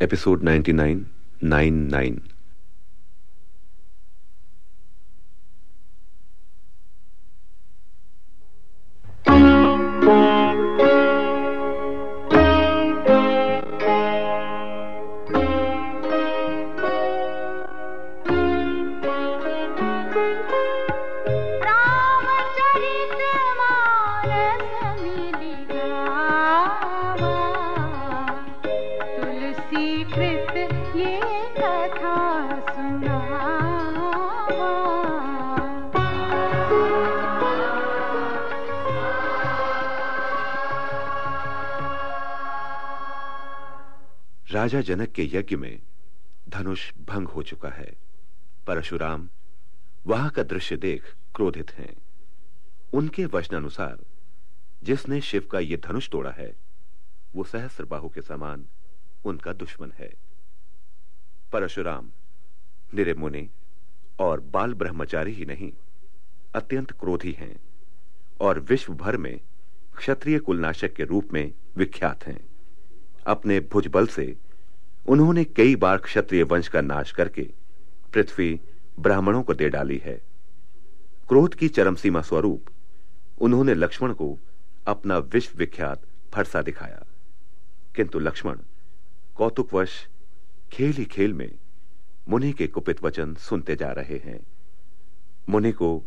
episode 99 99 राजा जनक के यज्ञ में धनुष भंग हो चुका है। परशुराम वहाँ का दृश्य देख क्रोधित हैं। उनके वचनानुसार, जिसने शिव का यह धनुष तोड़ा है, वो सहस्र बाहु के समान उनका दुश्मन है। परशुराम, निरे मुनि और बाल ब्रह्मचारी ही नहीं, अत्यंत क्रोधी हैं और विश्व भर में क्षत्रिय कुलनाशक के रूप में विख्यात हैं। अपने भुजबल से उन्होंने कई बार क्षत्रिय वंश का नाश करके पृथ्वी ब्राह्मणों को दे डाली है। क्रोध की चरम सीमा स्वरूप उन्होंने लक्ष्मण को अपना विश्व विख्यात फरसा दिखाया। किंतु लक्ष्मण कौतुकवश खेल ही खेल में मुनि के कुपित वचन सुनते जा रहे हैं। मुनि को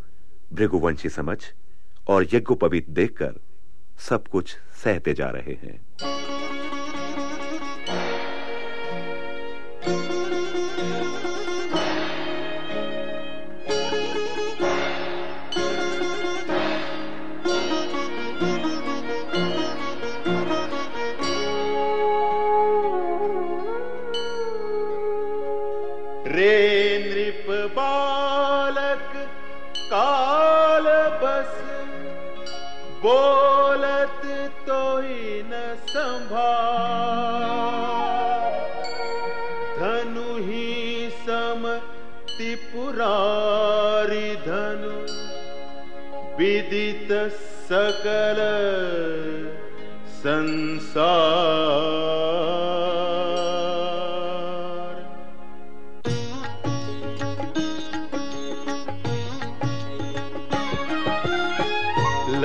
भृगुवंशी समझ और यज्ञोपवीत देखकर सब कुछ सहते जा रहे हैं। बोलत तो ही न संभाल। धनु ही सम त्रिपुरारी धनु विदित सकल संसार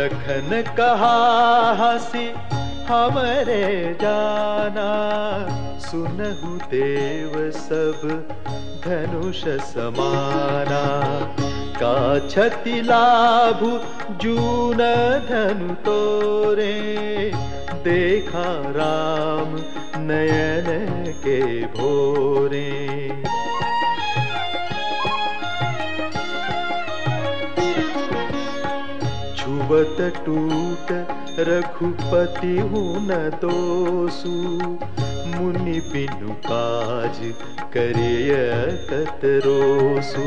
लखन कहा हसी, हमरे जाना। सुनहु देव सब धनुष समाना। का छति लाभु जून धनु तोरे। देखा राम नयन के भोरे। छुवत टूट, रघुपति हूँ न दोसु। मुनि बिनु काज करे कतरोसु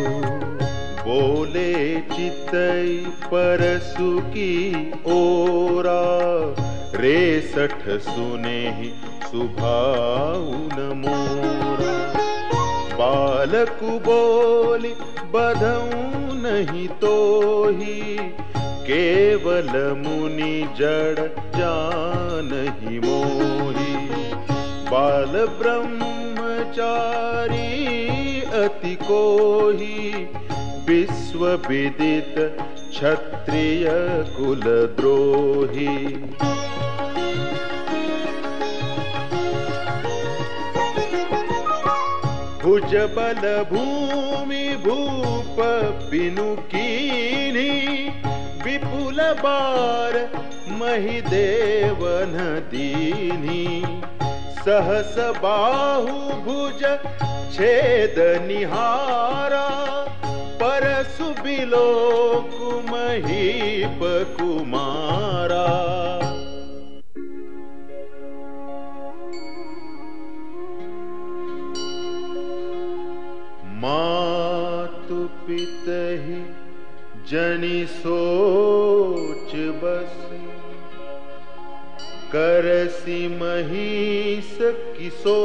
बोले चित परसु की ओरा रे सठ सुने ही मोरा। बालक बोली बधऊ नहीं तो ही केवल मुनि जड़ जान ही मोही। बाल ब्रह्मचारी अति कोही। विश्व विदित क्षत्रिय कुल द्रोही। भुज बल भूमि भूप बिनु विपुल बार महिदेवन दीनी। सहस बाहु भुज छेद निहारा। परसु सुबिलो कुमहीप कुमारा। जनि सोच बस। करसी महीस किशोर।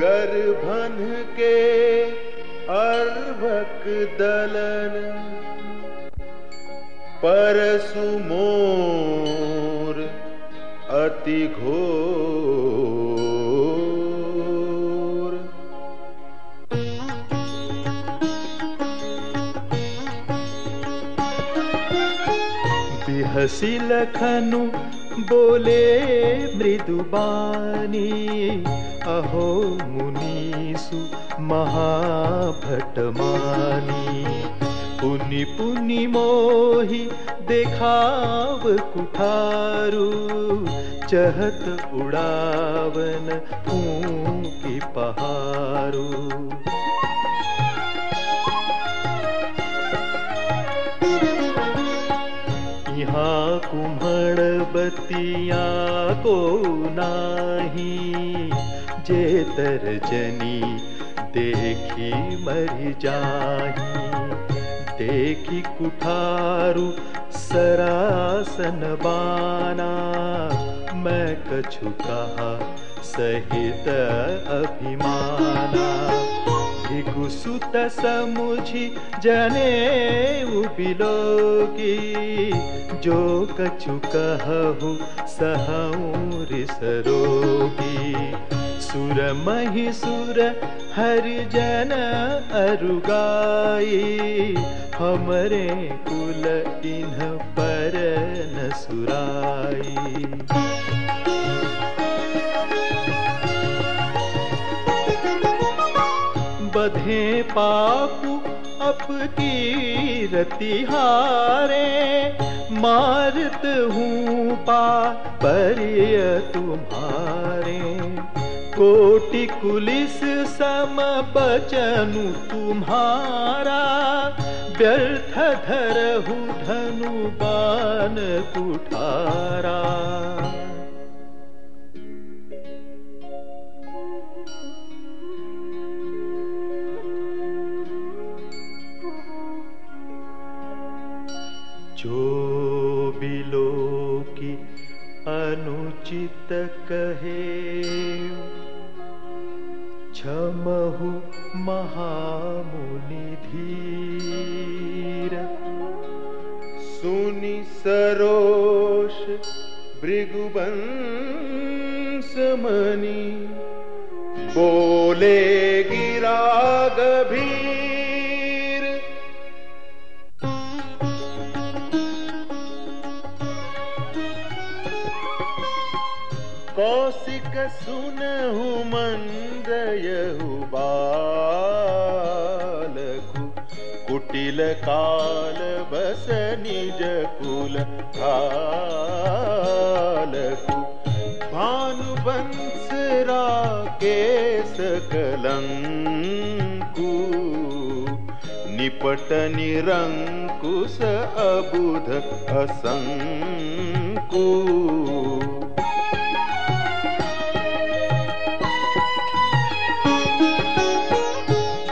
गर्भन के अर्भक दलन। परसु मोर अति घोर बिहसी लखनु बोले मृदुबानी, अहो मुनीसु महाभटमानी। पुनि पुनि मोहि देखाव कुठारू, चहत उड़ावन फूकी पहारू। को नाही जेतर जनी देखी मर जाही। देखी कुठारू सरासन बाना, मैं कछु कहा सहित अभिमाना। समुझी जने उबिलोगी जो कछु कहु, सहऊ रिसरोगी सुर मही सुर हरिजन अरुगाई। हमरे कुल इन्ह पर न सुराई। बधे पापु अपकी रतिहारे। मारत हूँ पा परिय तुम्हारे। कोटि कुलिस सम बचनु तुम्हारा। व्यर्थ धरहु धनु बान कुठारा। जो बिलो की अनुचित कहे। क्षमहु महामुनि धीर सुनि सरोष भृगुवंश मणि बोले गिरा गभीर कौशिक सुनहु मंदयहु बालकु। कुटिल काल बस निज कुल कालकु भानुवंश राकेश कलंकु। निपट निरंकुश अबुध असंकु।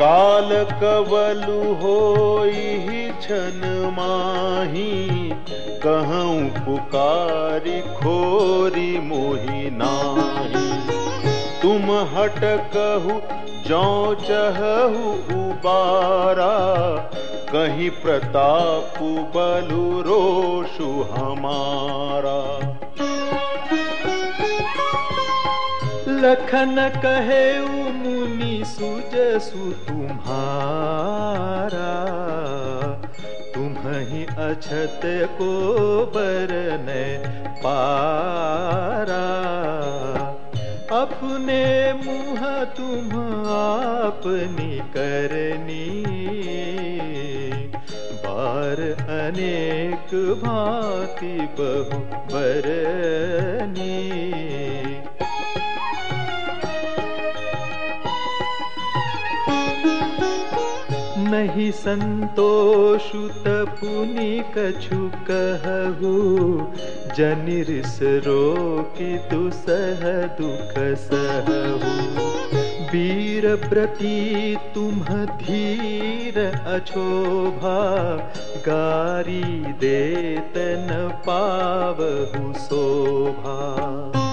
काल कवलु होई छन माही, कहूँ पुकारी खोरी मोहि नाही। तुम हट कहु, जो चहु उबारा, कहीं प्रताप बलु रोषु हमारा। लखन कहे मुनि सुजसु तुम्हारा तुम ही अछत को बरन पारा। अपने मुँह तुम आपनी करनी, बार अनेक भांति बहु बरनी। नहीं संतोषु तपुनि कछु कहु जनिरिस रोकि दुसह दुख सहु। वीर व्रती तुम धीर अछोभा, गारी देतन पावहु शोभा।